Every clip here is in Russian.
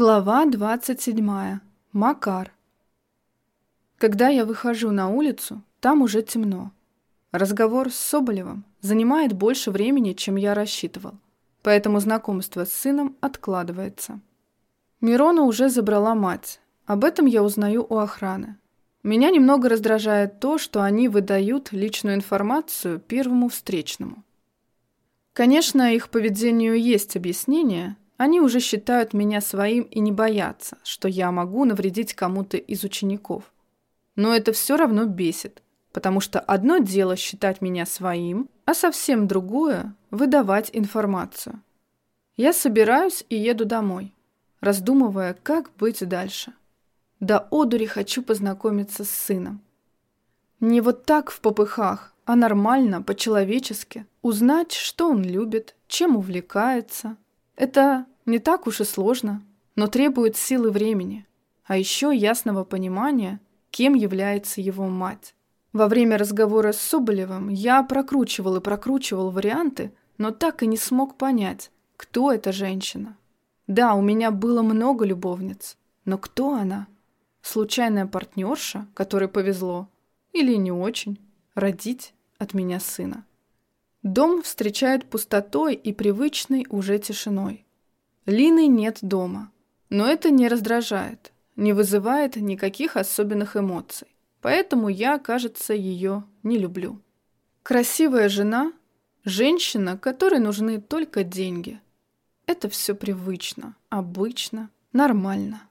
Глава 27. Макар. Когда я выхожу на улицу, там уже темно. Разговор с Соболевым занимает больше времени, чем я рассчитывал, поэтому знакомство с сыном откладывается. Мирона уже забрала мать. Об этом я узнаю у охраны. Меня немного раздражает то, что они выдают личную информацию первому встречному. Конечно, их поведению есть объяснение – они уже считают меня своим и не боятся, что я могу навредить кому-то из учеников. Но это все равно бесит, потому что одно дело считать меня своим, а совсем другое – выдавать информацию. Я собираюсь и еду домой, раздумывая, как быть дальше. До одури хочу познакомиться с сыном. Не вот так в попыхах, а нормально, по-человечески. Узнать, что он любит, чем увлекается – это не так уж и сложно, но требует силы времени, а еще ясного понимания, кем является его мать. Во время разговора с Соболевым я прокручивал и прокручивал варианты, но так и не смог понять, кто эта женщина. Да, у меня было много любовниц, но кто она? Случайная партнерша, которой повезло? Или не очень? Родить от меня сына. Дом встречает пустотой и привычной уже тишиной. Лины нет дома, но это не раздражает, не вызывает никаких особенных эмоций, поэтому я, кажется, ее не люблю. Красивая жена – женщина, которой нужны только деньги. Это все привычно, обычно, нормально.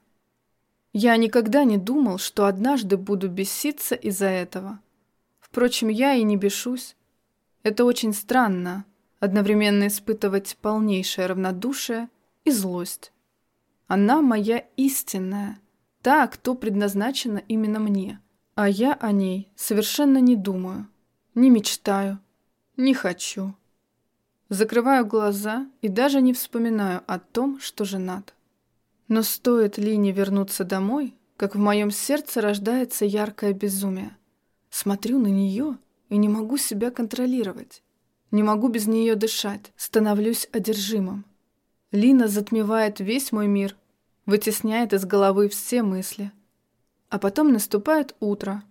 Я никогда не думал, что однажды буду беситься из-за этого. Впрочем, я и не бешусь. Это очень странно, одновременно испытывать полнейшее равнодушие и злость. Она моя истинная, та, кто предназначена именно мне, а я о ней совершенно не думаю, не мечтаю, не хочу. Закрываю глаза и даже не вспоминаю о том, что женат. Но стоит Лине вернуться домой, как в моем сердце рождается яркое безумие. Смотрю на нее и не могу себя контролировать. Не могу без нее дышать, становлюсь одержимым. Лина затмевает весь мой мир, вытесняет из головы все мысли. А потом наступает утро,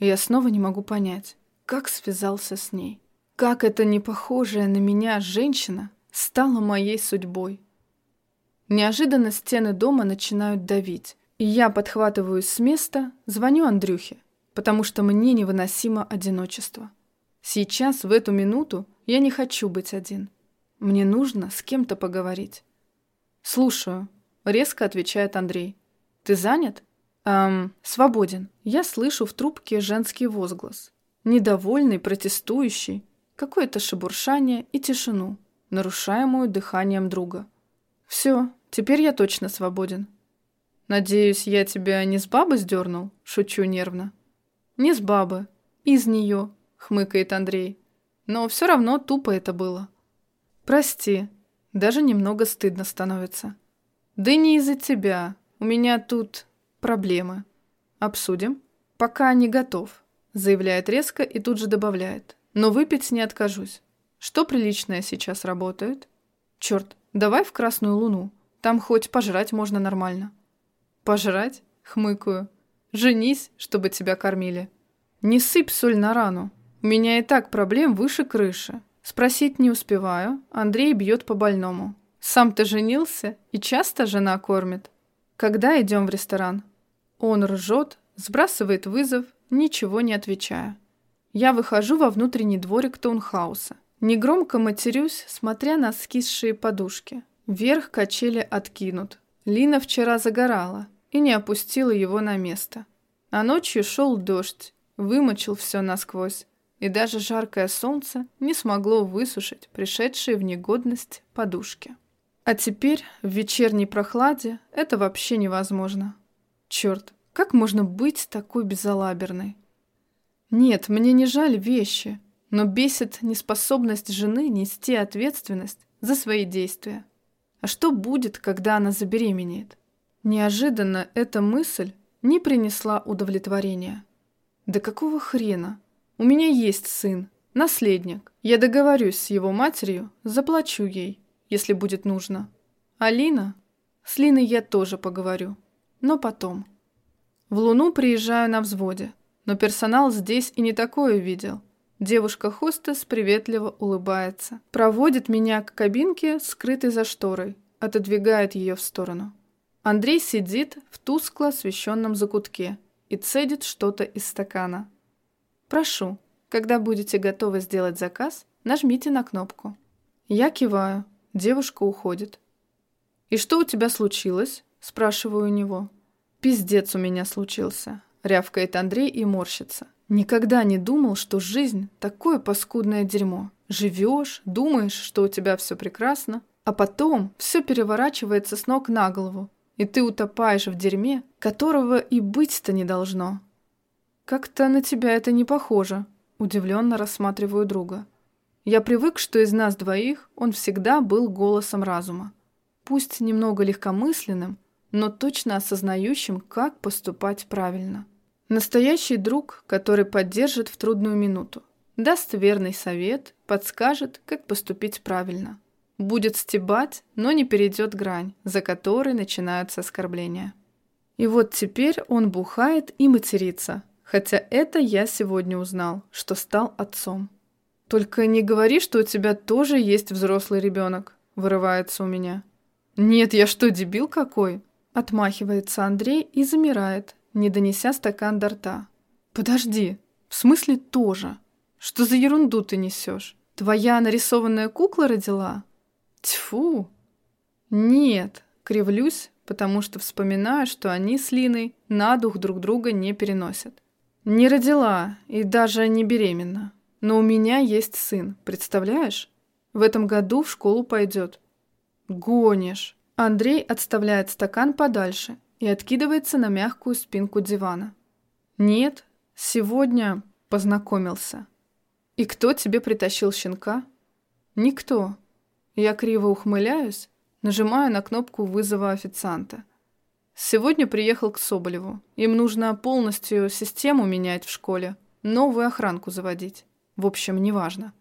и я снова не могу понять, как связался с ней. Как эта непохожая на меня женщина стала моей судьбой. Неожиданно стены дома начинают давить, и я подхватываюсь с места, звоню Андрюхе потому что мне невыносимо одиночество. Сейчас, в эту минуту, я не хочу быть один. Мне нужно с кем-то поговорить. «Слушаю», — резко отвечает Андрей. «Ты занят?» «Эм, свободен». Я слышу в трубке женский возглас. Недовольный, протестующий, какое-то шебуршание и тишину, нарушаемую дыханием друга. «Все, теперь я точно свободен». «Надеюсь, я тебя не с бабы сдернул?» — шучу нервно. Не с бабы. Из нее, хмыкает Андрей. Но все равно тупо это было. Прости. Даже немного стыдно становится. Да не из-за тебя. У меня тут проблемы. Обсудим. Пока не готов, заявляет резко и тут же добавляет. Но выпить не откажусь. Что приличное сейчас работает? Черт, давай в Красную Луну. Там хоть пожрать можно нормально. Пожрать? Хмыкаю. Женись, чтобы тебя кормили. Не сыпь соль на рану. У меня и так проблем выше крыши. Спросить не успеваю. Андрей бьет по больному. Сам ты женился и часто жена кормит. Когда идем в ресторан? Он ржет, сбрасывает вызов, ничего не отвечая. Я выхожу во внутренний дворик таунхауса. Негромко матерюсь, смотря на скисшие подушки. Вверх качели откинут. Лина вчера загорала и не опустила его на место. А ночью шел дождь, вымочил все насквозь, и даже жаркое солнце не смогло высушить пришедшие в негодность подушки. А теперь, в вечерней прохладе, это вообще невозможно. Черт, как можно быть такой безалаберной? Нет, мне не жаль вещи, но бесит неспособность жены нести ответственность за свои действия. А что будет, когда она забеременеет? Неожиданно эта мысль не принесла удовлетворения. Да какого хрена? У меня есть сын, наследник. Я договорюсь с его матерью, заплачу ей, если будет нужно. Алина? С Линой я тоже поговорю. Но потом. В Луну приезжаю на взводе, но персонал здесь и не такое видел. Девушка-хостес приветливо улыбается. Проводит меня к кабинке, скрытой за шторой. Отодвигает ее в сторону. Андрей сидит в тускло освещенном закутке и цедит что-то из стакана. «Прошу, когда будете готовы сделать заказ, нажмите на кнопку». Я киваю. Девушка уходит. «И что у тебя случилось?» – спрашиваю у него. «Пиздец у меня случился», – рявкает Андрей и морщится. Никогда не думал, что жизнь – такое паскудное дерьмо. Живешь, думаешь, что у тебя все прекрасно, а потом все переворачивается с ног на голову, и ты утопаешь в дерьме, которого и быть-то не должно. Как-то на тебя это не похоже, удивленно рассматриваю друга. Я привык, что из нас двоих он всегда был голосом разума. Пусть немного легкомысленным, но точно осознающим, как поступать правильно. Настоящий друг, который поддержит в трудную минуту. Даст верный совет, подскажет, как поступить правильно. Будет стебать, но не перейдет грань, за которой начинаются оскорбления. И вот теперь он бухает и матерится, хотя это я сегодня узнал, что стал отцом. «Только не говори, что у тебя тоже есть взрослый ребенок», – вырывается у меня. «Нет, я что, дебил какой?» – отмахивается Андрей и замирает, не донеся стакан до рта. «Подожди, в смысле тоже? Что за ерунду ты несешь? Твоя нарисованная кукла родила?» «Тьфу!» «Нет», — кривлюсь, потому что вспоминаю, что они с Линой на дух друг друга не переносят. «Не родила и даже не беременна. Но у меня есть сын, представляешь? В этом году в школу пойдет». «Гонишь!» Андрей отставляет стакан подальше и откидывается на мягкую спинку дивана. «Нет, сегодня познакомился». «И кто тебе притащил щенка?» «Никто». Я криво ухмыляюсь, нажимаю на кнопку вызова официанта. Сегодня приехал к Соболеву. Им нужно полностью систему менять в школе, новую охранку заводить. В общем, неважно.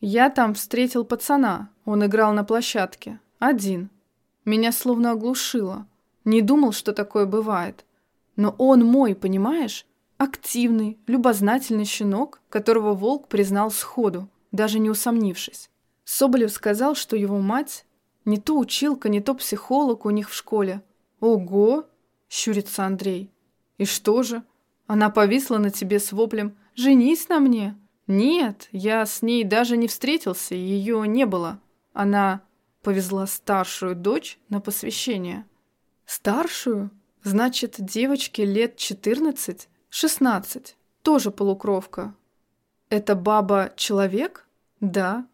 Я там встретил пацана, он играл на площадке. Один. Меня словно оглушило. Не думал, что такое бывает. Но он мой, понимаешь? Активный, любознательный щенок, которого волк признал сходу, даже не усомнившись. Соболев сказал, что его мать не то училка, не то психолог у них в школе. Ого! Щурится Андрей. И что же? Она повисла на тебе с воплем «Женись на мне!» Нет, я с ней даже не встретился, ее не было. Она повезла старшую дочь на посвящение. Старшую? Значит, девочке лет 14? 16. Тоже полукровка. Это баба человек? Да.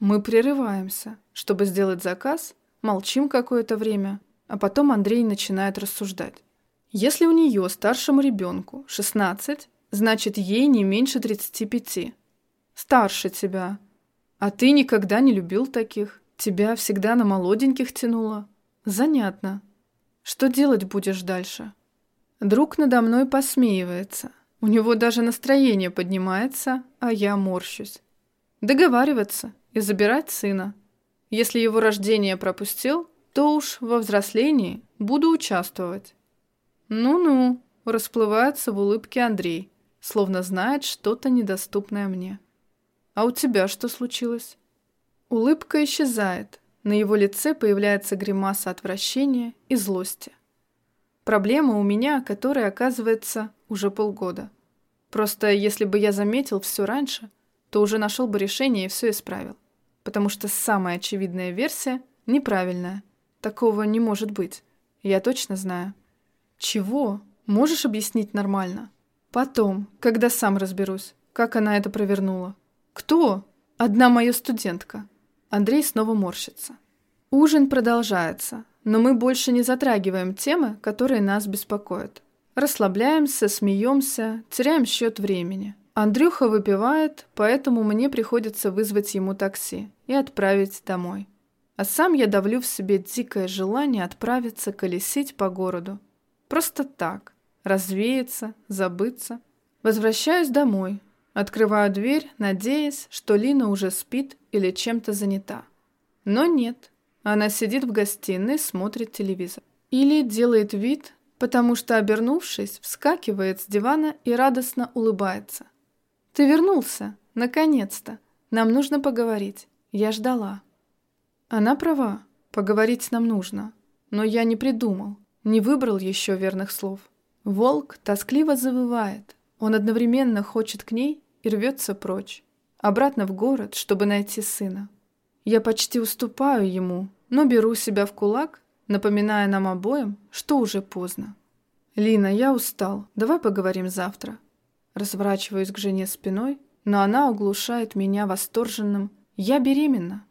Мы прерываемся, чтобы сделать заказ, молчим какое-то время, а потом Андрей начинает рассуждать. Если у нее старшему ребенку 16, значит ей не меньше 35. Старше тебя. А ты никогда не любил таких. Тебя всегда на молоденьких тянуло. Занятно. Что делать будешь дальше? Друг надо мной посмеивается. У него даже настроение поднимается, а я морщусь. Договариваться и забирать сына. Если его рождение пропустил, то уж во взрослении буду участвовать. Ну-ну, расплывается в улыбке Андрей, словно знает что-то недоступное мне. А у тебя что случилось? Улыбка исчезает, на его лице появляется гримаса отвращения и злости. Проблема у меня, которая оказывается уже полгода. Просто если бы я заметил все раньше, то уже нашел бы решение и все исправил. Потому что самая очевидная версия неправильная. Такого не может быть. Я точно знаю. Чего? Можешь объяснить нормально? Потом, когда сам разберусь, как она это провернула. Кто? Одна моя студентка. Андрей снова морщится. Ужин продолжается, но мы больше не затрагиваем темы, которые нас беспокоят. Расслабляемся, смеемся, теряем счет времени. Андрюха выпивает, поэтому мне приходится вызвать ему такси и отправить домой. А сам я давлю в себе дикое желание отправиться колесить по городу. Просто так. Развеяться, забыться. Возвращаюсь домой, Открываю дверь, надеясь, что Лина уже спит или чем-то занята. Но нет. Она сидит в гостиной, смотрит телевизор. Или делает вид, потому что, обернувшись, вскакивает с дивана и радостно улыбается. «Ты вернулся! Наконец-то! Нам нужно поговорить. Я ждала». Она права, поговорить нам нужно. Но я не придумал, не выбрал еще верных слов. Волк тоскливо завывает. Он одновременно хочет к ней и рвется прочь. Обратно в город, чтобы найти сына. Я почти уступаю ему, но беру себя в кулак, напоминая нам обоим, что уже поздно. «Лина, я устал. Давай поговорим завтра». Разворачиваюсь к жене спиной, но она оглушает меня восторженным «Я беременна».